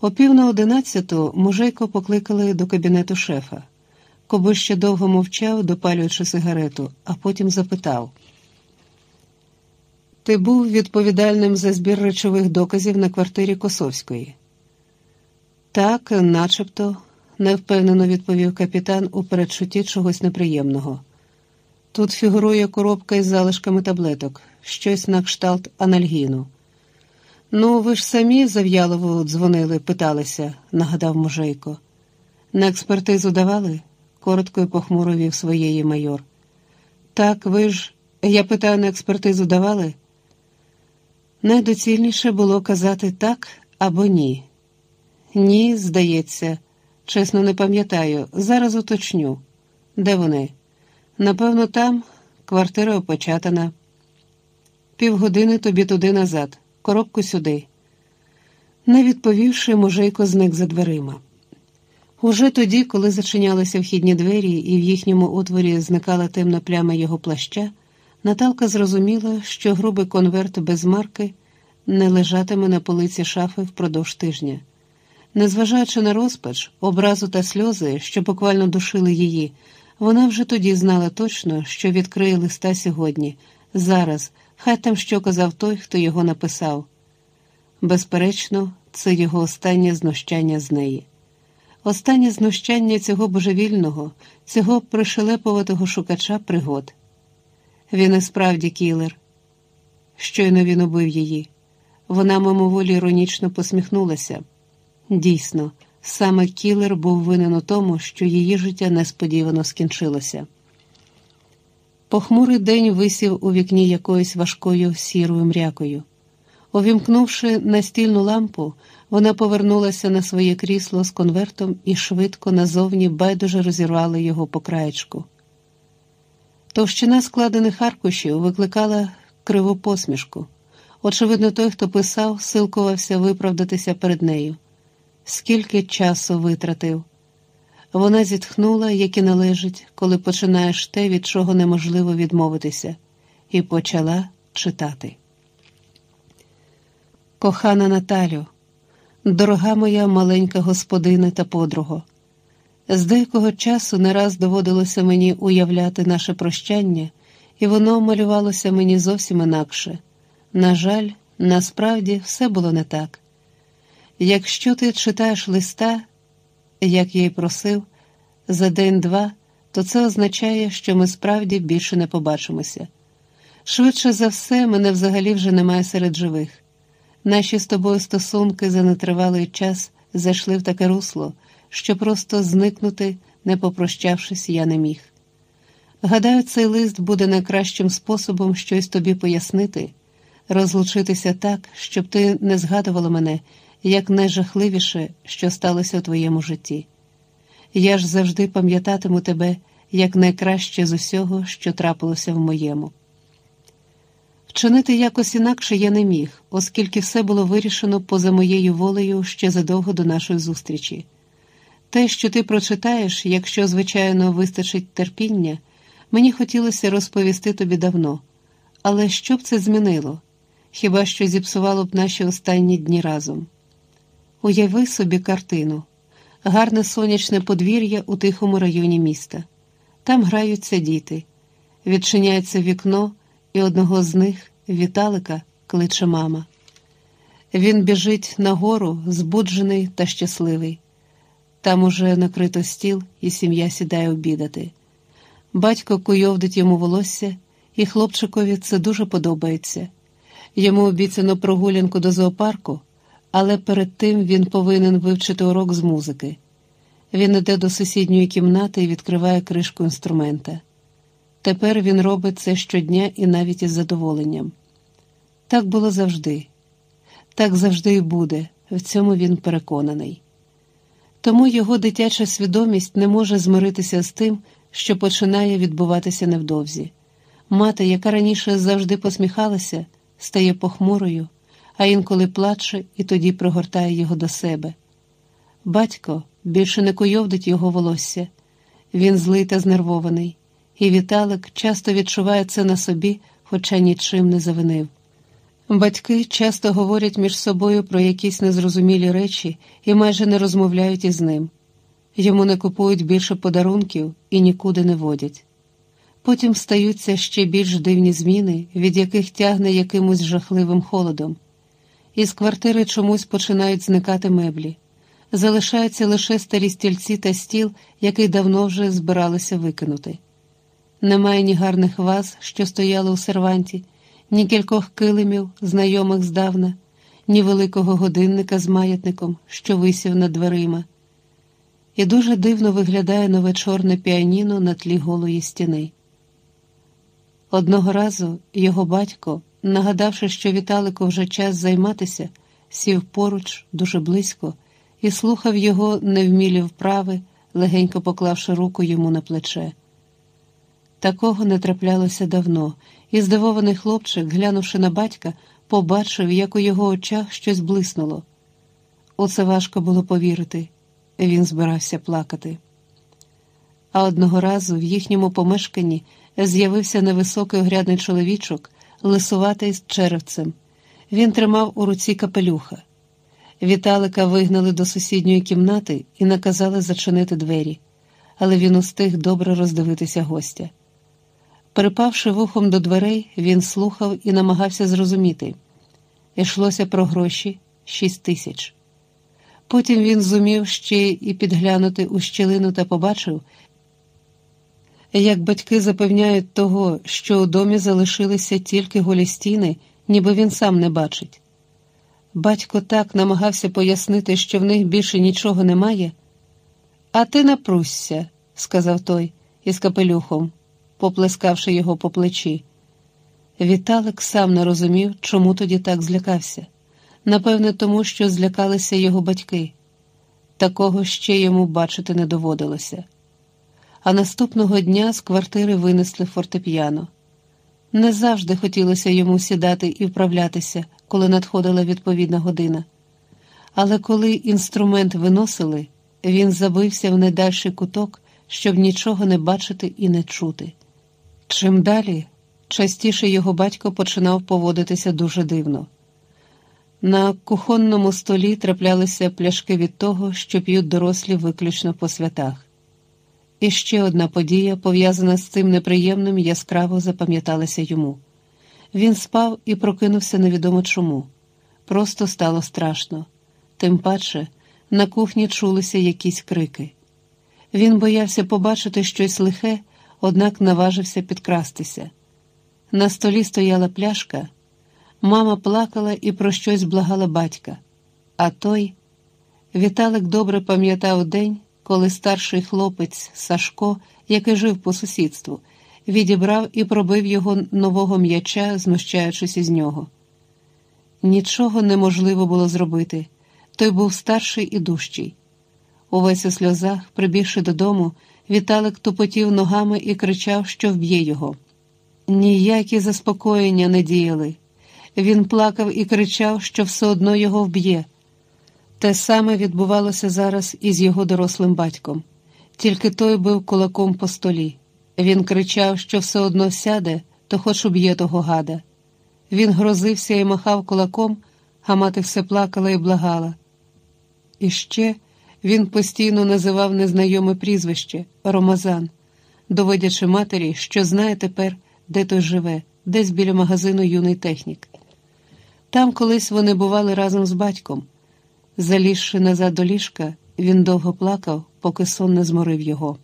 О пів на одинадцяту мужейко покликали до кабінету шефа. Коби ще довго мовчав, допалюючи сигарету, а потім запитав: Ти був відповідальним за збір речових доказів на квартирі Косовської? Так, начебто, невпевнено відповів капітан у передчутті чогось неприємного. Тут фігурує коробка із залишками таблеток, щось на кшталт анальгіну. Ну, ви ж самі Зав'ялову дзвонили, питалися, нагадав мужейко. На експертизу давали? коротко і похмуро вів своєї майор. Так, ви ж, я питаю, на експертизу давали? Найдоцільніше було казати так або ні. Ні, здається, чесно, не пам'ятаю, зараз уточню. Де вони? Напевно, там квартира опечатана. Півгодини тобі туди назад, коробку сюди. Не відповівши, мужейко зник за дверима. Уже тоді, коли зачинялися вхідні двері, і в їхньому отворі зникала темна пляма його плаща, Наталка зрозуміла, що грубий конверт без марки не лежатиме на полиці шафи впродовж тижня. Незважаючи на розпач, образу та сльози, що буквально душили її, вона вже тоді знала точно, що відкриє листа сьогодні, зараз, хай там що казав той, хто його написав. Безперечно, це його останнє знущання з неї. Останнє знущання цього божевільного, цього пришелепуватого шукача пригод. Він і справді кілер. Щойно він убив її. Вона мимоволі іронічно посміхнулася. Дійсно, саме кілер був винен у тому, що її життя несподівано скінчилося. Похмурий день висів у вікні якоюсь важкою сірою мрякою. Увімкнувши настільну лампу, вона повернулася на своє крісло з конвертом і швидко назовні байдуже розірвала його по краєчку. Товщина складених аркушів викликала криву посмішку. Очевидно, той, хто писав, силкувався виправдатися перед нею. Скільки часу витратив. Вона зітхнула, як і належить, коли починаєш те, від чого неможливо відмовитися, і почала читати. Кохана Наталю, дорога моя маленька господине та подруго, з деякого часу не раз доводилося мені уявляти наше прощання, і воно малювалося мені зовсім інакше. На жаль, насправді все було не так. Якщо ти читаєш листа, як я й просив, за день-два, то це означає, що ми справді більше не побачимося. Швидше за все, мене взагалі вже немає серед живих. Наші з тобою стосунки за нетривалий час зайшли в таке русло, що просто зникнути, не попрощавшись, я не міг. Гадаю, цей лист буде найкращим способом щось тобі пояснити, розлучитися так, щоб ти не згадувала мене як найжахливіше, що сталося у твоєму житті. Я ж завжди пам'ятатиму тебе як найкраще з усього, що трапилося в моєму. Вчинити якось інакше я не міг, оскільки все було вирішено поза моєю волею ще задовго до нашої зустрічі. Те, що ти прочитаєш, якщо, звичайно, вистачить терпіння, мені хотілося розповісти тобі давно, але що б це змінило? Хіба що зіпсувало б наші останні дні разом? Уяви собі картину, гарне сонячне подвір'я у тихому районі міста. Там граються діти, відчиняється вікно і одного з них, Віталика, кличе мама. Він біжить нагору, збуджений та щасливий. Там уже накрито стіл, і сім'я сідає обідати. Батько куйовдить йому волосся, і хлопчикові це дуже подобається. Йому обіцяно прогулянку до зоопарку, але перед тим він повинен вивчити урок з музики. Він іде до сусідньої кімнати і відкриває кришку інструмента. Тепер він робить це щодня і навіть із задоволенням. Так було завжди, так завжди і буде, в цьому він переконаний. Тому його дитяча свідомість не може змиритися з тим, що починає відбуватися невдовзі. Мати, яка раніше завжди посміхалася, стає похмурою, а інколи плаче і тоді пригортає його до себе. Батько більше не куйовдить його волосся, він злий та знервований і Віталик часто відчуває це на собі, хоча нічим не завинив. Батьки часто говорять між собою про якісь незрозумілі речі і майже не розмовляють із ним. Йому не купують більше подарунків і нікуди не водять. Потім стаються ще більш дивні зміни, від яких тягне якимось жахливим холодом. Із квартири чомусь починають зникати меблі. Залишаються лише старі стільці та стіл, який давно вже збиралися викинути. Немає ні гарних ваз, що стояли у серванті, ні кількох килимів, знайомих здавна, ні великого годинника з маятником, що висів над дверима. І дуже дивно виглядає нове чорне піаніно на тлі голої стіни. Одного разу його батько, нагадавши, що Віталику вже час займатися, сів поруч дуже близько і слухав його невмілі вправи, легенько поклавши руку йому на плече. Такого не траплялося давно, і здивований хлопчик, глянувши на батька, побачив, як у його очах щось блиснуло. У це важко було повірити, він збирався плакати. А одного разу в їхньому помешканні з'явився невисокий огрядний чоловічок, лисуватий з черевцем. Він тримав у руці капелюха. Віталика вигнали до сусідньої кімнати і наказали зачинити двері, але він устиг добре роздивитися гостя. Припавши вухом до дверей, він слухав і намагався зрозуміти. Йшлося про гроші шість тисяч. Потім він зумів ще і підглянути у щілину та побачив, як батьки запевняють того, що у домі залишилися тільки голі стіни, ніби він сам не бачить. Батько так намагався пояснити, що в них більше нічого немає. А ти напрусься, сказав той із капелюхом, поплескавши його по плечі. Віталик сам не розумів, чому тоді так злякався. Напевне, тому що злякалися його батьки. Такого ще йому бачити не доводилося. А наступного дня з квартири винесли фортепіано. Не завжди хотілося йому сідати і вправлятися, коли надходила відповідна година. Але коли інструмент виносили, він забився в недальший куток, щоб нічого не бачити і не чути. Чим далі, частіше його батько починав поводитися дуже дивно. На кухонному столі траплялися пляшки від того, що п'ють дорослі виключно по святах. І ще одна подія, пов'язана з цим неприємним, яскраво запам'яталася йому. Він спав і прокинувся невідомо чому. Просто стало страшно. Тим паче на кухні чулися якісь крики. Він боявся побачити щось лихе, однак наважився підкрастися. На столі стояла пляшка. Мама плакала і про щось благала батька. А той Віталик добре пам'ятав день коли старший хлопець Сашко, який жив по сусідству, відібрав і пробив його нового м'яча, знущаючись із нього. Нічого неможливо було зробити. Той був старший і дужчий. Увесь у сльозах, прибігши додому, Віталик тупотів ногами і кричав, що вб'є його. Ніякі заспокоєння не діяли. Він плакав і кричав, що все одно його вб'є. Те саме відбувалося зараз із його дорослим батьком, тільки той бив кулаком по столі. Він кричав, що все одно сяде, то хоч уб'є того гада. Він грозився і махав кулаком, а мати все плакала і благала. І ще він постійно називав незнайоме прізвище Ромазан, доводячи матері, що знає тепер, де той живе, десь біля магазину юний технік. Там колись вони бували разом з батьком. Залізши назад до ліжка, він довго плакав, поки сон не зморив його.